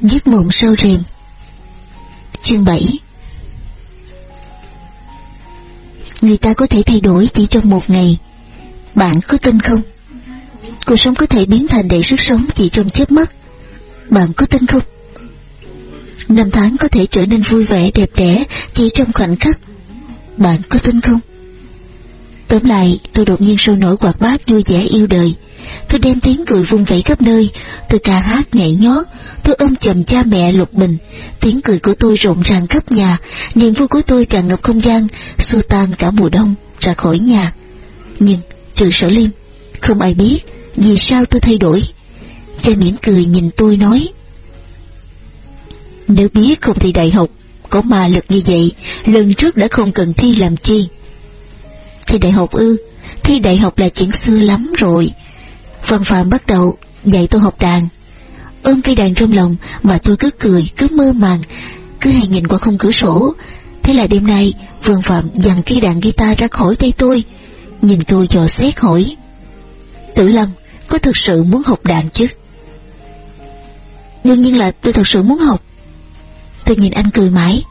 Giấc mộng sâu rèm Chương 7 Người ta có thể thay đổi chỉ trong một ngày Bạn có tin không? Cuộc sống có thể biến thành đầy sức sống chỉ trong chớp mắt Bạn có tin không? Năm tháng có thể trở nên vui vẻ, đẹp đẽ chỉ trong khoảnh khắc Bạn có tin không? Tóm lại, tôi đột nhiên sôi nổi quạt bát vui vẻ yêu đời. Tôi đem tiếng cười vung vẩy khắp nơi, tôi ca hát nhảy nhót, tôi ôm chầm cha mẹ lục bình. Tiếng cười của tôi rộn ràng khắp nhà, niềm vui của tôi tràn ngập không gian, xua tan cả mùa đông ra khỏi nhà. Nhưng, trừ sở liêm, không ai biết vì sao tôi thay đổi. Cha mỉm cười nhìn tôi nói, Nếu biết không thi đại học, có ma lực như vậy, lần trước đã không cần thi làm chi. Thi đại học ư, thi đại học là chuyện xưa lắm rồi. Văn Phạm bắt đầu dạy tôi học đàn. Ôm cây đàn trong lòng mà tôi cứ cười, cứ mơ màng, cứ hay nhìn qua khung cửa sổ. Thế là đêm nay, vương Phạm dằn cây đàn guitar ra khỏi tay tôi, nhìn tôi dò xét hỏi. Tử Lâm, có thực sự muốn học đàn chứ? Đương nhiên là tôi thật sự muốn học. Tôi nhìn anh cười mãi.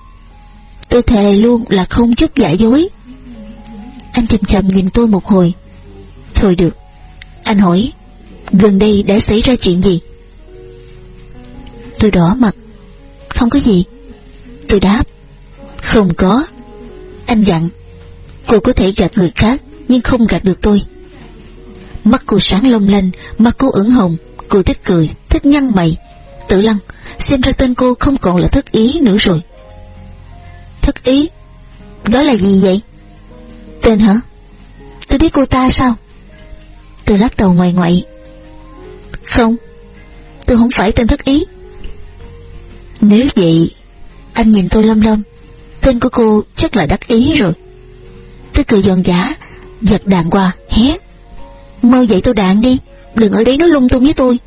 Tôi thề luôn là không chút giả dối. Anh chậm chậm nhìn tôi một hồi. Thôi được. Anh hỏi, gần đây đã xảy ra chuyện gì? Tôi đỏ mặt. Không có gì. Tôi đáp, không có. Anh dặn, cô có thể gạt người khác, nhưng không gạt được tôi. Mắt cô sáng long lanh, mắt cô ửng hồng, cô thích cười, thích nhăn mày. Tự lăng, xem ra tên cô không còn là thất ý nữa rồi. Thất ý? Đó là gì vậy? Tên hả? Tôi biết cô ta sao? Tôi lắc đầu ngoài ngoại. Không, tôi không phải tên thất ý. Nếu vậy, anh nhìn tôi lâm lâm, tên của cô chắc là đắc ý rồi. Tôi cười giòn giả, giật đàn qua, hét. Mau dậy tôi đạn đi, đừng ở đấy nói lung tung với tôi.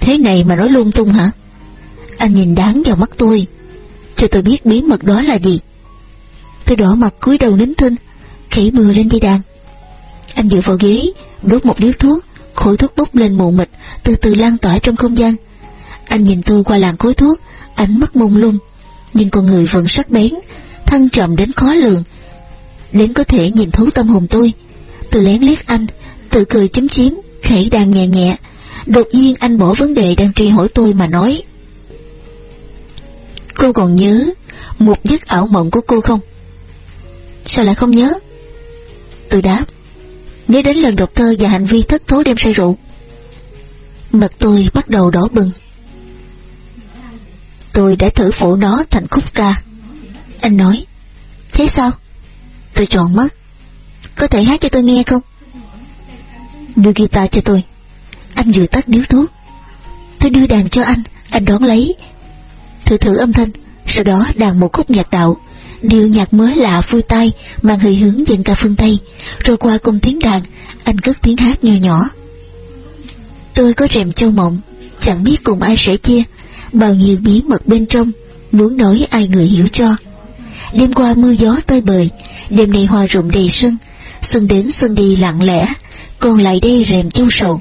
Thế này mà nói lung tung hả? Anh nhìn đáng vào mắt tôi, cho tôi biết bí mật đó là gì. Tôi đỏ mặt cúi đầu nín thinh, khẽ bừa lên dây đàn. Anh dựa vào ghế, đốt một điếu thuốc, khối thuốc bốc lên mù mịt, từ từ lan tỏa trong không gian. Anh nhìn tôi qua làn khối thuốc, ánh mắt mông lung, nhưng con người vẫn sắc bén, thăng trầm đến khó lường. Đến có thể nhìn thấu tâm hồn tôi. Tôi lén liếc anh, tự cười chấm chiếm, khẩy đàn nhẹ nhẹ. Đột nhiên anh bỏ vấn đề đang truy hỏi tôi mà nói. Cô còn nhớ một giấc ảo mộng của cô không? Sao lại không nhớ? Tôi đáp, nhớ đến lần đọc thơ và hành vi thất thố đem say rượu. Mặt tôi bắt đầu đỏ bừng. Tôi đã thử phổ nó thành khúc ca. Anh nói, thế sao? Tôi tròn mắt. Có thể hát cho tôi nghe không? Đưa guitar cho tôi. Anh vừa tắt điếu thuốc. Tôi đưa đàn cho anh, anh đón lấy. Thử thử âm thanh, sau đó đàn một khúc nhạc đạo điệu nhạc mới lạ vui tai mang hơi hướng dân ca phương Tây, rồi qua cùng tiếng đàn, anh cất tiếng hát nhỏ nhỏ. Tôi có rèm châu mộng, chẳng biết cùng ai sẽ chia, bao nhiêu bí mật bên trong, muốn nói ai người hiểu cho. Đêm qua mưa gió tơi bời, đêm nay hoa rụng đầy sân, xuân đến xuân đi lặng lẽ, còn lại đây rèm châu sầu.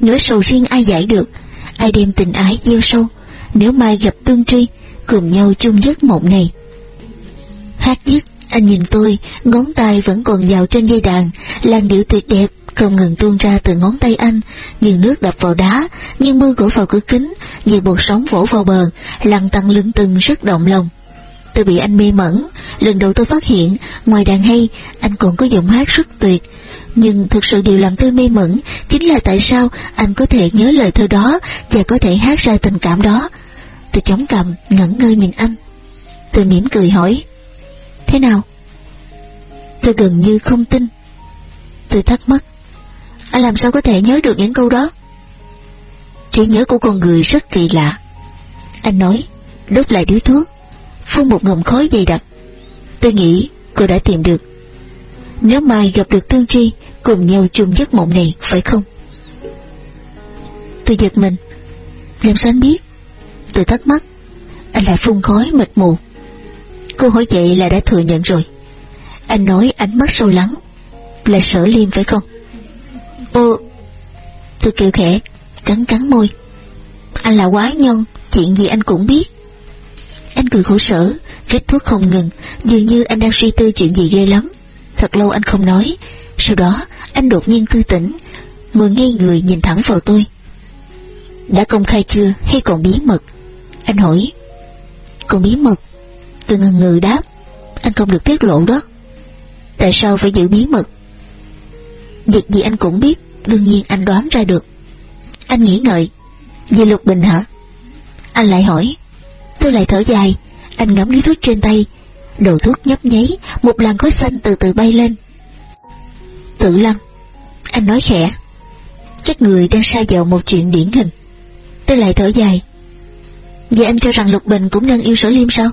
Nỗi sầu riêng ai giải được, ai đem tình ái gieo sâu, nếu mai gặp tương tri, cùng nhau chung giấc mộng này. Hát dứt, anh nhìn tôi, ngón tay vẫn còn vào trên dây đàn, làn điệu tuyệt đẹp không ngừng tuôn ra từ ngón tay anh, như nước đập vào đá, như mưa gỗ vào cửa kính, như bột sóng vỗ vào bờ, lăn tăng lưng từng rất động lòng. Tôi bị anh mê mẩn, lần đầu tôi phát hiện, ngoài đàn hay, anh còn có giọng hát rất tuyệt. Nhưng thực sự điều làm tôi mê mẩn chính là tại sao anh có thể nhớ lời thơ đó và có thể hát ra tình cảm đó. Tôi chống cằm, ngẩn ngơ nhìn anh. Tôi mỉm cười hỏi, Thế nào? Tôi gần như không tin. Tôi thắc mắc. Anh làm sao có thể nhớ được những câu đó? Trí nhớ của con người rất kỳ lạ. Anh nói, đốt lại điếu thuốc, phun một ngụm khói dày đặc. Tôi nghĩ cô đã tìm được. Nếu mai gặp được Tương Tri, cùng nhau chung giấc mộng này, phải không? Tôi giật mình. Làm sao anh biết? Tôi thắc mắc. Anh lại phun khói mịt mù. Cô hỏi vậy là đã thừa nhận rồi. Anh nói ánh mắt sâu lắng. Là sở liêm phải không? Ô, tôi kêu khẽ, cắn cắn môi. Anh là quá nhân, chuyện gì anh cũng biết. Anh cười khổ sở, kết thuốc không ngừng, dường như anh đang suy tư chuyện gì ghê lắm. Thật lâu anh không nói, sau đó anh đột nhiên tư tỉnh, ngồi ngay người nhìn thẳng vào tôi. Đã công khai chưa hay còn bí mật? Anh hỏi. Còn bí mật? Tôi ngần ngừ đáp. Anh không được tiết lộ đó. Tại sao phải giữ bí mật? Việc gì anh cũng biết, đương nhiên anh đoán ra được. Anh nghĩ ngợi. Vì Lục Bình hả? Anh lại hỏi. Tôi lại thở dài, anh ngắm điếu thuốc trên tay. Đầu thuốc nhấp nháy, một làn khói xanh từ từ bay lên. Tự lâm Anh nói khẽ. Các người đang sai vào một chuyện điển hình. Tôi lại thở dài. Vậy anh cho rằng Lục Bình cũng đang yêu sở liêm sao?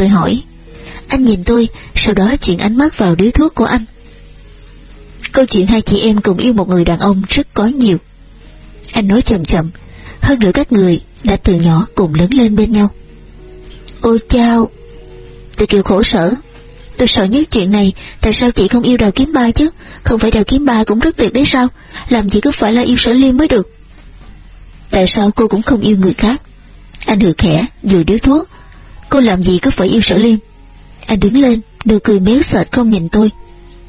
Tôi hỏi. Anh nhìn tôi, sau đó chuyển ánh mắt vào điếu thuốc của anh. Câu chuyện hai chị em cùng yêu một người đàn ông rất có nhiều. Anh nói chậm chậm, hơn nữa các người đã từ nhỏ cùng lớn lên bên nhau. Ôi chao! Tôi kêu khổ sở. Tôi sợ nhất chuyện này, tại sao chị không yêu đào kiếm ba chứ? Không phải đào kiếm ba cũng rất tuyệt đấy sao? Làm gì cứ phải là yêu sở liên mới được. Tại sao cô cũng không yêu người khác? Anh hừ khẽ, vừa điếu thuốc. Cô làm gì cứ phải yêu sở liêm? Anh đứng lên, nụ cười méo sệt không nhìn tôi.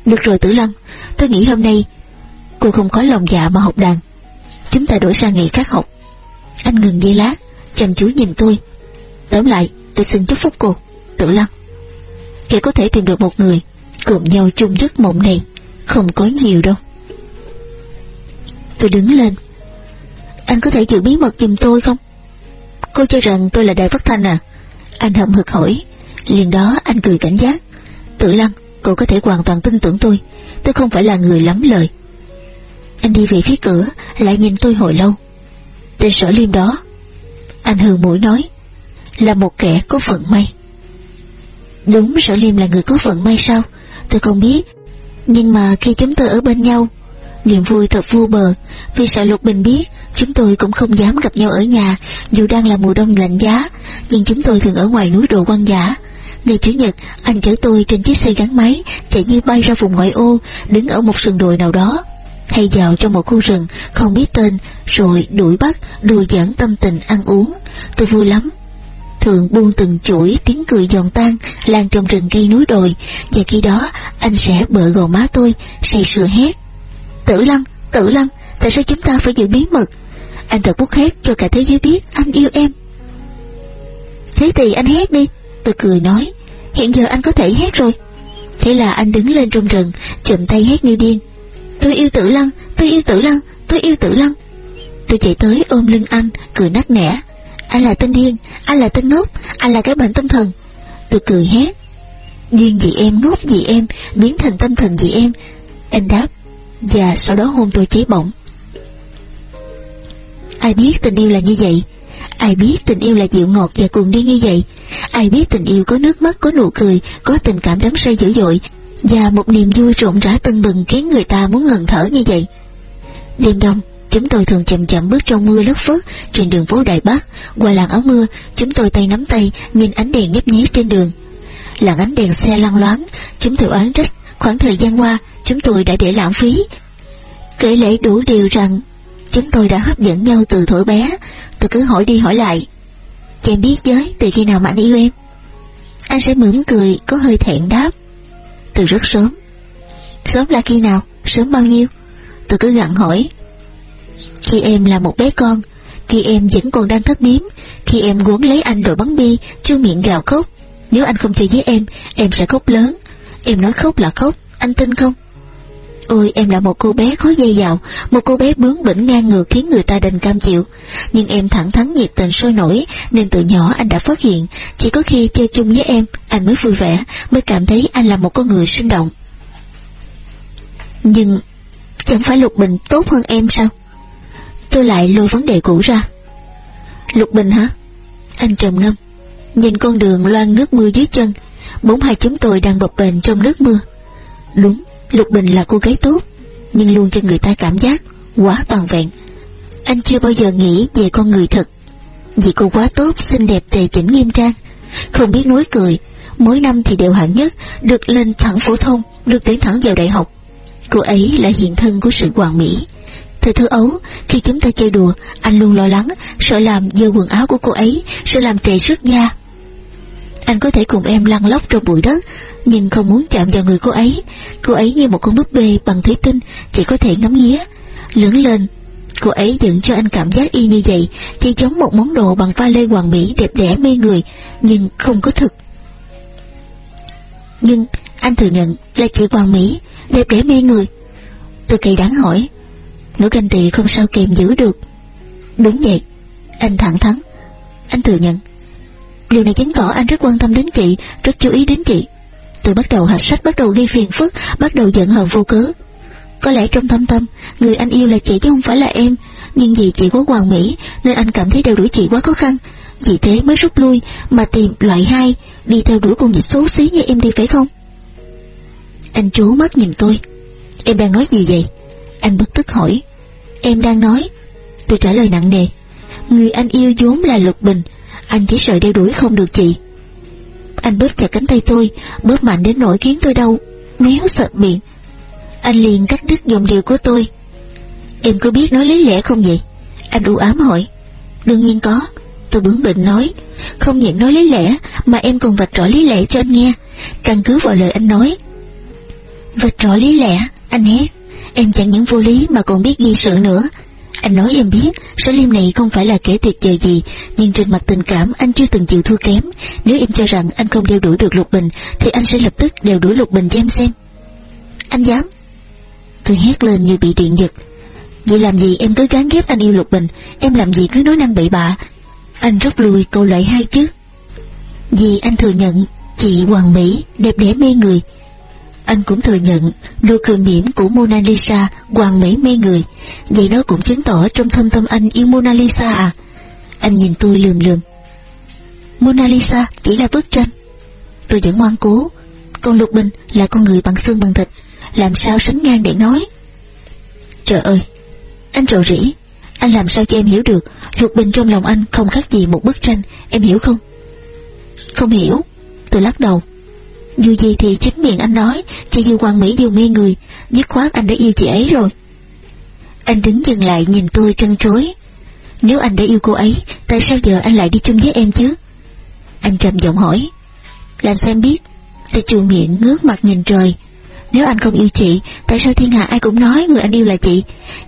Được rồi Tử Lăng, tôi nghĩ hôm nay cô không có lòng dạ mà học đàn. Chúng ta đổi sang ngày khác học. Anh ngừng giây lát, chăm chú nhìn tôi. Tóm lại, tôi xin chúc phúc cô, Tử Lăng. Kẻ có thể tìm được một người, cùng nhau chung giấc mộng này, không có nhiều đâu. Tôi đứng lên. Anh có thể giữ bí mật giùm tôi không? Cô cho rằng tôi là đại phát thanh à? Anh hậm hực hỏi. Liền đó anh cười cảnh giác. tự Lăng, cô có thể hoàn toàn tin tưởng tôi. Tôi không phải là người lắm lời. Anh đi về phía cửa, lại nhìn tôi hồi lâu. Tên sở liêm đó. Anh hừ mũi nói. Là một kẻ có phận may. Đúng sở liêm là người có phận may sao? Tôi không biết. Nhưng mà khi chúng tôi ở bên nhau, niềm vui thật vô bờ. Vì sợ Lục Bình biết, chúng tôi cũng không dám gặp nhau ở nhà, dù đang là mùa đông lạnh giá, nhưng chúng tôi thường ở ngoài núi đồ quan giả. Ngày Chủ nhật, anh chở tôi trên chiếc xe gắn máy, chạy như bay ra vùng ngoại ô, đứng ở một sườn đồi nào đó. Hay vào trong một khu rừng, không biết tên, rồi đuổi bắt, đùa giỡn tâm tình ăn uống. Tôi vui lắm. Thường buông từng chuỗi tiếng cười giòn tan lan trong rừng cây núi đồi, và khi đó anh sẽ bợ gò má tôi, say sưa hét. Tử Lăng, Tử Lăng, tại sao chúng ta phải giữ bí mật? Anh thật muốn hét cho cả thế giới biết anh yêu em. Thế thì anh hét đi. Tôi cười nói, hiện giờ anh có thể hét rồi. Thế là anh đứng lên trong rừng, chậm tay hét như điên. Tôi yêu tử lăng, tôi yêu tử lăng, tôi yêu tử lăng. Tôi chạy tới ôm lưng anh, cười nắc nẻ. Anh là tên điên, anh là tên ngốc, anh là cái bệnh tâm thần. Tôi cười hét. Điên gì em, ngốc gì em, biến thành tâm thần gì em. Anh đáp, và sau đó hôn tôi cháy bỏng. Ai biết tình yêu là như vậy, Ai biết tình yêu là dịu ngọt và cuồng đi như vậy? Ai biết tình yêu có nước mắt, có nụ cười Có tình cảm đắm say dữ dội? Và một niềm vui rộn rã tưng bừng Khiến người ta muốn ngừng thở như vậy. Đêm đông Chúng tôi thường chậm chậm bước trong mưa lất phất Trên đường phố Đại Bắc. Qua làng áo mưa Chúng tôi tay nắm tay Nhìn ánh đèn nhấp nháy trên đường. Làng ánh đèn xe lăn loáng Chúng tôi oán trách. Khoảng thời gian qua Chúng tôi đã để lãng phí. Kể lễ đủ điều rằng Chúng tôi đã hấp dẫn nhau từ thổi bé. Tôi cứ hỏi đi hỏi lại. Chị biết giới từ khi nào mà anh yêu em? Anh sẽ mỉm cười Có hơi thẹn đáp. Từ rất sớm. Sớm là khi nào? Sớm bao nhiêu? Tôi cứ gặn hỏi. Khi em là một bé con Khi em vẫn còn đang thất điếm, Khi em quấn lấy anh rồi bắn bi Chưa miệng gào khóc Nếu anh không chơi với em Em sẽ khóc lớn. Em nói khóc là khóc Anh tin không? Ôi em là một cô bé khó dây dào. Một cô bé bướng bỉnh ngang ngược khiến người ta đành cam chịu. Nhưng em thẳng thắn nhiệt tình sôi nổi, Nên từ nhỏ anh đã phát hiện. Chỉ có khi chơi chung với em, Anh mới vui vẻ, Mới cảm thấy anh là một con người sinh động. Nhưng Chẳng phải Lục Bình tốt hơn em sao? Tôi lại lôi vấn đề cũ ra. Lục Bình hả? Anh trầm ngâm. Nhìn con đường loan nước mưa dưới chân Bốn hai chúng tôi đang bập bềnh trong nước mưa. Đúng Lục Bình là cô gái tốt Nhưng luôn cho người ta cảm giác Quá toàn vẹn. Anh chưa bao giờ nghĩ về con người thật. Vì cô quá tốt, xinh đẹp, tề chỉnh nghiêm trang Không biết nói cười. Mỗi năm thì đều hạng nhất Được lên thẳng phổ thông Được tuyển thẳng vào đại học. Cô ấy là hiện thân của sự hoàn mỹ. Thời thơ ấu, khi chúng ta chơi đùa, anh luôn lo lắng, sợ làm dơ quần áo của cô ấy, sợ làm trề sức da. Anh có thể cùng em lăn lóc trong bụi đất, nhưng không muốn chạm vào người cô ấy. Cô ấy như một con búp bê bằng thủy tinh, chỉ có thể ngắm nghía. Lưỡng lên, cô ấy dựng cho anh cảm giác y như vậy, chỉ giống một món đồ bằng pha lê hoàng mỹ đẹp đẽ mê người, nhưng không có thực. Nhưng anh thừa nhận là chị hoàng mỹ, đẹp đẽ mê người. Tôi kỳ đáng hỏi, nỗi ganh tị không sao kèm giữ được. Đúng vậy, anh thẳng thắn. Anh thừa nhận. Điều này chứng tỏ anh rất quan tâm đến chị, rất chú ý đến chị. Từ bắt đầu hạch sách, bắt đầu gây phiền phức, bắt đầu giận hờn vô cớ. Có lẽ trong thâm tâm, người anh yêu là chị chứ không phải là em, nhưng vì chị quá hoàn mỹ nên anh cảm thấy đeo đuổi chị quá khó khăn. Vì thế mới rút lui mà tìm loại hai, đi theo đuổi con dịch xấu xí như em đi phải không? Anh trố mắt nhìn tôi. Em đang nói gì vậy? Anh bất tức hỏi. Em đang nói. Tôi trả lời nặng nề. Người anh yêu vốn là Lục Bình, anh chỉ sợ đeo đuổi không được chị. Anh bóp chặt cánh tay tôi, bóp mạnh đến nỗi khiến tôi đau, méo sợ miệng. Anh liền cắt đứt dòng điều của tôi. Em có biết nói lý lẽ không vậy? Anh u ám hỏi. Đương nhiên có. Tôi bướng bỉnh nói. Không những nói lý lẽ, mà em còn vạch rõ lý lẽ cho anh nghe. Căn cứ vào lời anh nói. Vạch rõ lý lẽ, anh hét. Em chẳng những vô lý mà còn biết ghi sự nữa. Anh nói em biết, Sở Liêm này không phải là kẻ tuyệt vời gì, nhưng trên mặt tình cảm anh chưa từng chịu thua kém. Nếu em cho rằng anh không đeo đuổi được Lục Bình, thì anh sẽ lập tức đeo đuổi Lục Bình cho em xem. Anh dám? Tôi hét lên như bị điện giật. Vậy làm gì em cứ gán ghép anh yêu Lục Bình, em làm gì cứ nói năng bậy bạ. Anh rút lui câu loại hai chứ. Vì anh thừa nhận, chị Hoàng Mỹ, đẹp đẽ mê người, anh cũng thừa nhận nụ cười mỉm của Mona Lisa hoàn mỹ mê người, vậy đó cũng chứng tỏ trong thâm tâm anh yêu Mona Lisa à? Anh nhìn tôi lườm lườm. Mona Lisa chỉ là bức tranh. Tôi vẫn ngoan cố, còn Lục Bình là con người bằng xương bằng thịt, làm sao sánh ngang để nói? Trời ơi, anh rầu rĩ, anh làm sao cho em hiểu được Lục Bình trong lòng anh không khác gì một bức tranh, em hiểu không? Không hiểu, tôi lắc đầu. Dù gì thì chính miệng anh nói Chị Dư Quang Mỹ đều mê người. Dứt khoát anh đã yêu chị ấy rồi. Anh đứng dừng lại nhìn tôi trân trối. Nếu anh đã yêu cô ấy, Tại sao giờ anh lại đi chung với em chứ? Anh trầm giọng hỏi. Làm sao em biết? Tôi chù miệng ngước mặt nhìn trời. Nếu anh không yêu chị, Tại sao thiên hạ ai cũng nói người anh yêu là chị?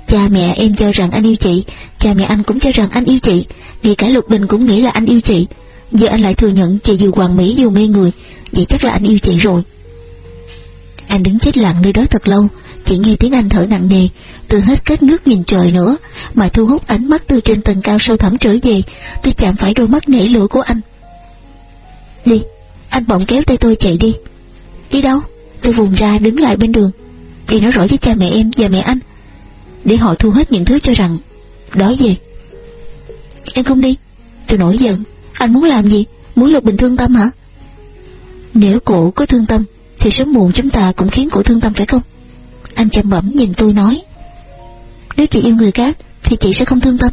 Cha mẹ em cho rằng anh yêu chị, Cha mẹ anh cũng cho rằng anh yêu chị. Ngay cả Lục Bình cũng nghĩ là anh yêu chị. Giờ anh lại thừa nhận chị dù hoàng mỹ dù mê người. Vậy chắc là anh yêu chị rồi. Anh đứng chết lặng nơi đó thật lâu, Chỉ nghe tiếng anh thở nặng nề. Từ hết cách ngước nhìn trời nữa, Mà thu hút ánh mắt từ trên tầng cao sâu thẳm trở về, Tôi chạm phải đôi mắt nảy lửa của anh. Đi, Anh bỗng kéo tay tôi chạy đi. Đi đâu? Tôi vùng ra đứng lại bên đường. Đi nói rõ với cha mẹ em và mẹ anh. Để họ thu hết những thứ cho rằng. Đó về. Em không đi. Tôi nổi giận. Anh muốn làm gì? Muốn Lục Bình thương tâm hả? Nếu cổ có thương tâm, Thì sớm muộn chúng ta cũng khiến cổ thương tâm, phải không? Anh chậm bẩm nhìn tôi nói. Nếu chị yêu người khác, Thì chị sẽ không thương tâm.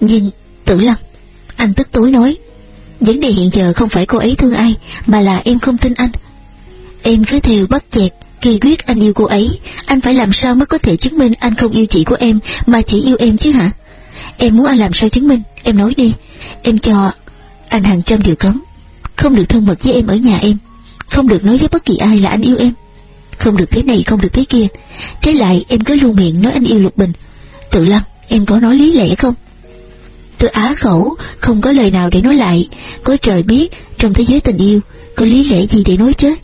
Nhìn tử lăng Anh tức tối nói. Vấn đề hiện giờ không phải cô ấy thương ai, Mà là em không tin anh. Em cứ theo bắt chẹt, Kỳ quyết anh yêu cô ấy. Anh phải làm sao mới có thể chứng minh anh không yêu chị của em, Mà chỉ yêu em chứ hả? Em muốn anh làm sao chứng minh? Em nói đi. Em cho anh hàng trăm điều cấm. Không được thân mật với em ở nhà em. Không được nói với bất kỳ ai là anh yêu em. Không được thế này, không được thế kia. Trái lại, em cứ luôn miệng nói anh yêu Lục Bình. Tự lăng, em có nói lý lẽ không? Tôi á khẩu Không có lời nào để nói lại. Có trời biết, trong thế giới tình yêu, Có lý lẽ gì để nói chứ?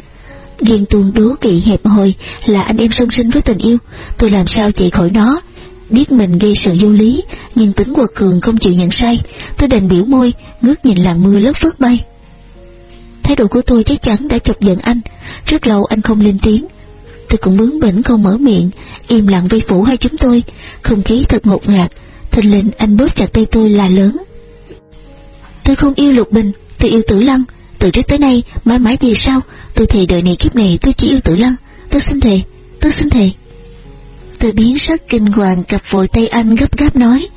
Ghen tuông đố kỵ hẹp hòi Là anh em song sinh với tình yêu. Tôi làm sao chạy khỏi nó? Biết mình gây sự vô lý, Nhưng tính quật cường không chịu nhận sai. Tôi đành biểu môi, Ngước nhìn làn mưa lất phất bay. Thái độ của tôi chắc chắn đã chọc giận anh. Rất lâu anh không lên tiếng. Tôi cũng bướng bỉnh không mở miệng, Im lặng vây phủ hai chúng tôi. Không khí thật ngột ngạt, Thình lình anh bóp chặt tay tôi là lớn. Tôi không yêu Lục Bình, Tôi yêu Tử Lăng. Từ trước tới nay, mãi mãi gì sau Tôi thề đời này kiếp này tôi chỉ yêu Tử Lăng. Tôi xin thề, Tôi xin thề. Tôi biến sắc kinh hoàng cặp vội tay anh gấp gáp nói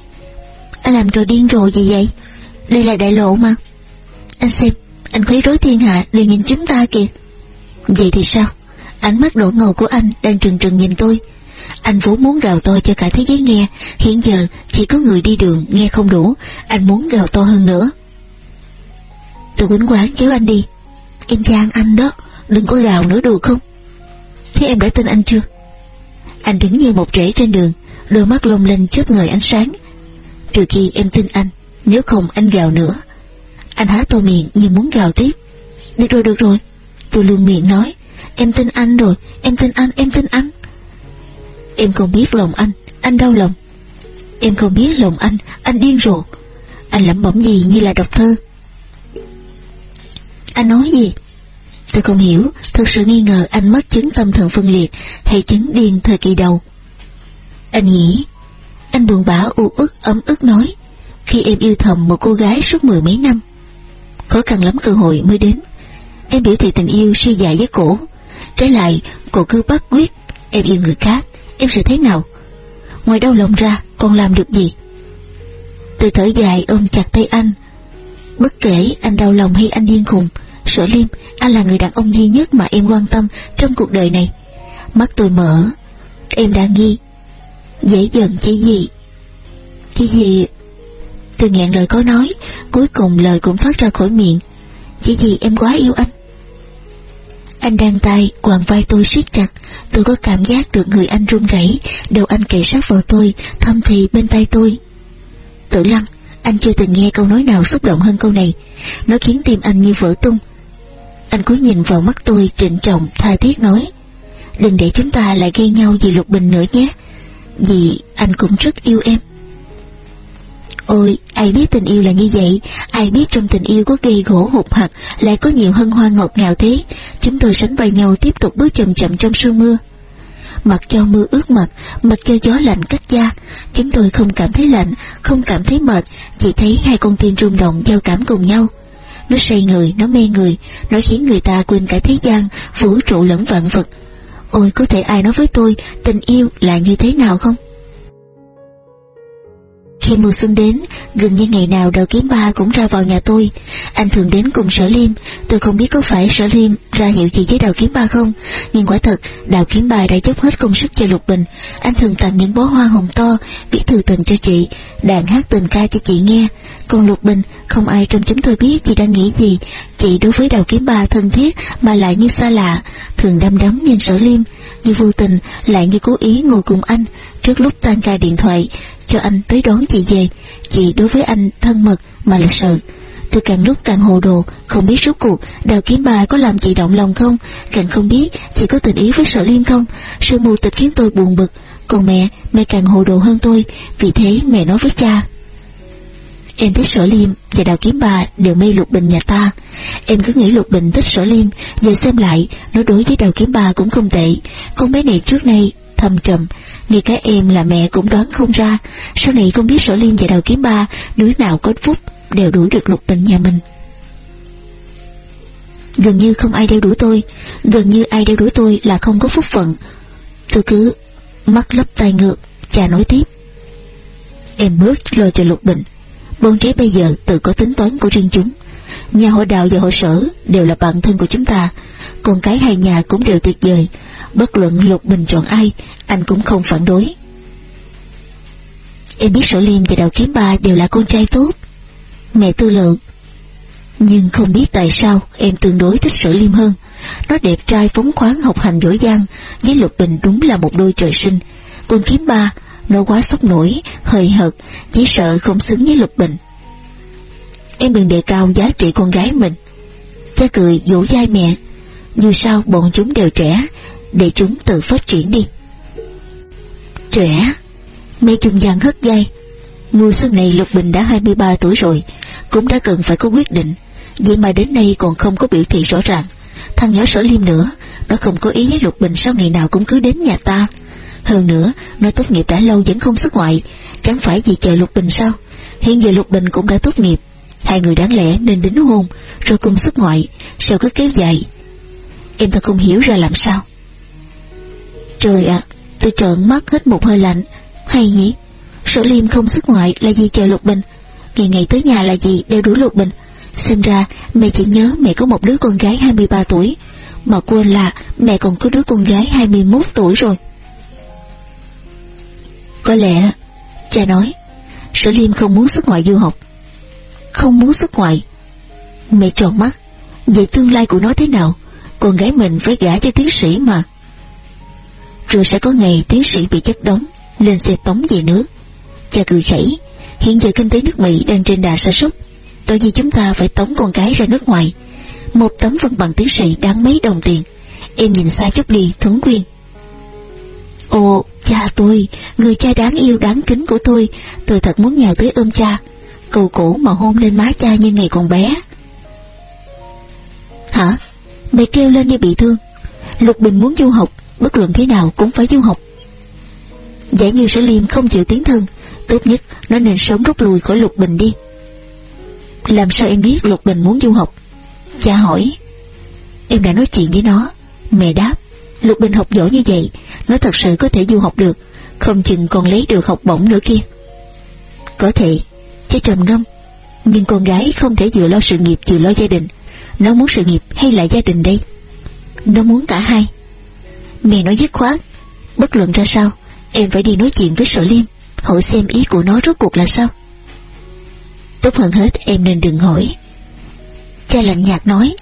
Anh làm trò điên rồ gì vậy Đây là đại lộ mà Anh xem anh khuấy rối thiên hạ đều nhìn chúng ta kìa Vậy thì sao Ánh mắt đổ ngầu của anh đang trừng trừng nhìn tôi Anh vốn muốn gào to cho cả thế giới nghe, hiện giờ chỉ có người đi đường nghe không đủ, anh muốn gào to hơn nữa. Tôi quýnh quán kéo anh đi. Em gian anh đó, đừng có gào nữa được không? Thế em đã tin anh chưa? Anh đứng như một rễ trên đường, đôi mắt lông lên chớp người ánh sáng. Trừ khi em tin anh, nếu không anh gào nữa. Anh há to miệng như muốn gào tiếp. Được rồi, được rồi. Tôi luôn miệng nói, em tin anh rồi, em tin anh, em tin anh. Em không biết lòng anh, anh đau lòng. Em không biết lòng anh, anh điên rồ. Anh lẩm bẩm gì như là đọc thơ. Anh nói gì? Tôi không hiểu, thật sự nghi ngờ anh mất chứng tâm thần phân liệt hay chứng điên thời kỳ đầu. Anh nghĩ, anh buồn bã u ức ấm ức nói, khi em yêu thầm một cô gái suốt mười mấy năm. Khó khăn lắm cơ hội mới đến. Em biểu thị tình yêu suy dài với cổ. Trái lại, cổ cứ bắt quyết, em yêu người khác, em sẽ thế nào? Ngoài đau lòng ra, còn làm được gì? Tôi thở dài ôm chặt tay anh. Bất kể anh đau lòng hay anh điên khùng, Sở Liêm, anh là người đàn ông duy nhất mà em quan tâm trong cuộc đời này. Mắt tôi mở, em đã nghi. Dễ dần chi gì? Chi gì? Tôi nghẹn lời có nói, cuối cùng lời cũng thoát ra khỏi miệng. Chỉ gì em quá yêu anh. Anh đang tay quàng vai tôi siết chặt, tôi có cảm giác được người anh run rẩy, đầu anh kề sát vào tôi, thâm thì bên tay tôi. Tử lăng, anh chưa từng nghe câu nói nào xúc động hơn câu này, nó khiến tim anh như vỡ tung. Anh cúi nhìn vào mắt tôi trịnh trọng tha thiết nói Đừng để chúng ta lại gây nhau vì Lục Bình nữa nhé Vì anh cũng rất yêu em Ôi, ai biết tình yêu là như vậy, ai biết trong tình yêu có gây gỗ hụt hạt, lại có nhiều hân hoan ngọt ngào thế. Chúng tôi sánh vai nhau tiếp tục bước chậm chậm trong sương mưa. Mặc cho mưa ướt mặt, mặc cho gió lạnh cắt da, chúng tôi không cảm thấy lạnh, không cảm thấy mệt, chỉ thấy hai con tim rung động giao cảm cùng nhau. Nó say người, nó mê người, nó khiến người ta quên cả thế gian, vũ trụ lẫn vạn vật. Ôi, có thể ai nói với tôi tình yêu là như thế nào không? Khi mùa xuân đến, gần như ngày nào đầu kiếm ba cũng ra vào nhà tôi. Anh thường đến cùng sở liêm, tôi không biết có phải sở liêm ra hiệu gì với đào kiếm ba không, nhưng quả thật, đào kiếm ba đã dốc hết công sức cho Lục Bình. Anh thường tặng những bó hoa hồng to, viết thư tình cho chị, đàn hát tình ca cho chị nghe. Còn Lục Bình, không ai trong chúng tôi biết chị đang nghĩ gì. Chị đối với đào kiếm ba thân thiết mà lại như xa lạ, thường đăm đắm nhìn sở liêm, như vô tình lại như cố ý ngồi cùng anh trước lúc tan ca điện thoại cho anh tới đón chị về. Chị đối với anh thân mật mà lịch sự. Tôi càng lúc càng hồ đồ, không biết rốt cuộc đào kiếm bà có làm chị động lòng không, càng không biết chị có tình ý với sở liêm không. Sự mù tịch khiến tôi buồn bực, còn mẹ, mẹ càng hồ đồ hơn tôi, vì thế mẹ nói với cha. Em thích sở liêm và đào kiếm bà đều mê lục bình nhà ta. Em cứ nghĩ lục bình thích sở liêm, giờ xem lại, nó đối với đào kiếm bà cũng không tệ. Con bé này trước nay thầm trầm, ngay cả em là mẹ cũng đoán không ra, sau này không biết sở liên và đào kiếm ba, đứa nào có phúc đều đuổi được lục bình nhà mình. Gần như không ai đeo đuổi tôi, gần như ai đeo đuổi tôi là không có phúc phận. Tôi cứ mắt lấp tay ngược, cha nói tiếp. Em bớt lo cho lục bình, bọn trẻ bây giờ tự có tính toán của riêng chúng. Nhà hội đạo và hội sở đều là bạn thân của chúng ta, con cái hai nhà cũng đều tuyệt vời, bất luận Lục Bình chọn ai, anh cũng không phản đối. Em biết Sở Liêm và Đào Kiếm Ba đều là con trai tốt. Mẹ tư lượng. Nhưng không biết tại sao em tương đối thích Sở Liêm hơn. Nó đẹp trai phóng khoáng học hành giỏi giang, với Lục Bình đúng là một đôi trời sinh. Con Kiếm Ba, nó quá sốc nổi, hơi hợt, chỉ sợ không xứng với Lục Bình. Em đừng đề cao giá trị con gái mình. Cha cười dỗ dai mẹ. Dù sao bọn chúng đều trẻ, để chúng tự phát triển đi. Trẻ, Mẹ chung giang hất dây. Mùa xuân này Lục Bình đã 23 tuổi rồi, cũng đã cần phải có quyết định, vậy mà đến nay còn không có biểu thị rõ ràng. Thằng nhỏ sở liêm nữa, nó không có ý với Lục Bình sao ngày nào cũng cứ đến nhà ta. Hơn nữa, nó tốt nghiệp đã lâu vẫn không xuất ngoại, chẳng phải vì chờ Lục Bình sao? Hiện giờ Lục Bình cũng đã tốt nghiệp, hai người đáng lẽ nên đính hôn, rồi cùng xuất ngoại, sao cứ kéo dài. Em ta không hiểu ra làm sao. Trời ạ, tôi trợn mắt hết một hơi lạnh. Hay nhỉ? Sở liêm không xuất ngoại là gì chờ Lục Bình. Ngày ngày tới nhà là gì đều đuổi Lục Bình. Xem ra mẹ chỉ nhớ mẹ có một đứa con gái 23 tuổi. Mà quên là mẹ còn có đứa con gái 21 tuổi rồi. Có lẽ, cha nói, Sở Liêm không muốn xuất ngoại du học. Không muốn xuất ngoại. Mẹ tròn mắt, vậy tương lai của nó thế nào? Con gái mình phải gả cho tiến sĩ mà. Rồi sẽ có ngày tiến sĩ bị chất đóng, lên xe tống về nước. Cha cười khẩy, hiện giờ kinh tế nước Mỹ đang trên đà sa sút tại vì chúng ta phải tống con cái ra nước ngoài Một tấm văn bằng tiến sĩ đáng mấy đồng tiền Em nhìn xa chút đi Thuấn Quyên Ồ cha tôi Người cha đáng yêu đáng kính của tôi Tôi thật muốn nhào tới ôm cha cừu cũ mà hôn lên má cha như ngày còn bé. Hả? Mẹ kêu lên như bị thương. Lục Bình muốn du học, Bất luận thế nào cũng phải du học. Giả như sẽ Liêm không chịu tiến thân, Tốt nhất nó nên sớm rút lui khỏi Lục Bình đi. Làm sao em biết Lục Bình muốn du học? Cha hỏi. Em đã nói chuyện với nó, Mẹ đáp. Lục Bình học giỏi như vậy, Nó thật sự có thể du học được, Không chừng còn lấy được học bổng nữa kia. Có thể. Cha trầm ngâm. Nhưng con gái không thể vừa lo sự nghiệp vừa lo gia đình. Nó muốn sự nghiệp hay là gia đình đây? Nó muốn cả hai. Mẹ nói dứt khoát. Bất luận ra sao Em phải đi nói chuyện với sở liêm hỏi xem ý của nó rốt cuộc là sao. Tốt hơn hết em nên đừng hỏi. Cha lạnh nhạt nói,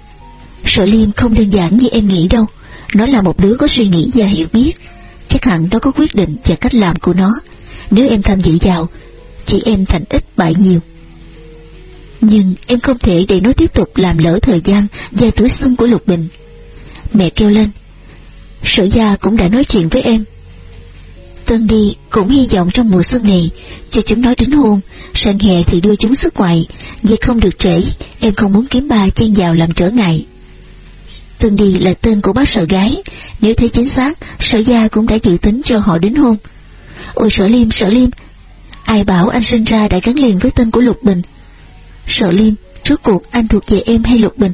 Sở Liêm không đơn giản như em nghĩ đâu, nó là một đứa có suy nghĩ và hiểu biết, chắc hẳn nó có quyết định và cách làm của nó. Nếu em tham dự vào, chỉ em thành ít bại nhiều. Nhưng em không thể để nó tiếp tục làm lỡ thời gian và tuổi xuân của Lục Bình. Mẹ kêu lên, sở gia cũng đã nói chuyện với em, Tân đi cũng hy vọng trong mùa xuân này cho chúng nó đính hôn, sang hè thì đưa chúng xuất ngoại, vậy không được trễ, em không muốn kiếm ba chen vào làm trở ngại. Tân đi là tên của bác sợ gái, nếu thấy chính xác, sở gia cũng đã dự tính cho họ đính hôn. Ôi sở liêm, sở liêm, ai bảo anh sinh ra đã gắn liền với tên của Lục Bình. Sợ liêm, trước cuộc anh thuộc về em hay Lục Bình?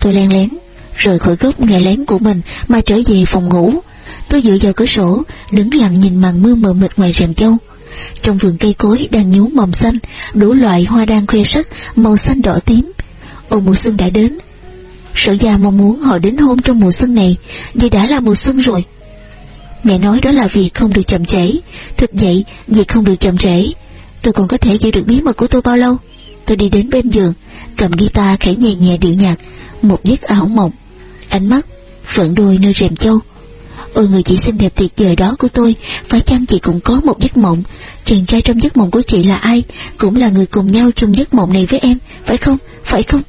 Tôi len lén, rời khỏi gốc nghe lén của mình mà trở về phòng ngủ, Tôi dựa vào cửa sổ, đứng lặng nhìn màn mưa mờ mịt ngoài rèm châu. Trong vườn cây cối đang nhú mầm xanh, đủ loại hoa đang khoe sắc, màu xanh đỏ tím. Ồ mùa xuân đã đến. Sở già mong muốn họ đến hôn trong mùa xuân này, vì đã là mùa xuân rồi. Mẹ nói đó là việc không được chậm trễ, thực vậy việc không được chậm trễ. Tôi còn có thể giữ được bí mật của tôi bao lâu? Tôi đi đến bên giường, cầm guitar khẽ nhẹ nhẹ điệu nhạc, một giấc ảo mộng. Ánh mắt, phượng đôi nơi rèm châu, Ôi người chị xinh đẹp tuyệt vời đó của tôi Phải chăng chị cũng có một giấc mộng Chàng trai trong giấc mộng của chị là ai Cũng là người cùng nhau chung giấc mộng này với em Phải không, phải không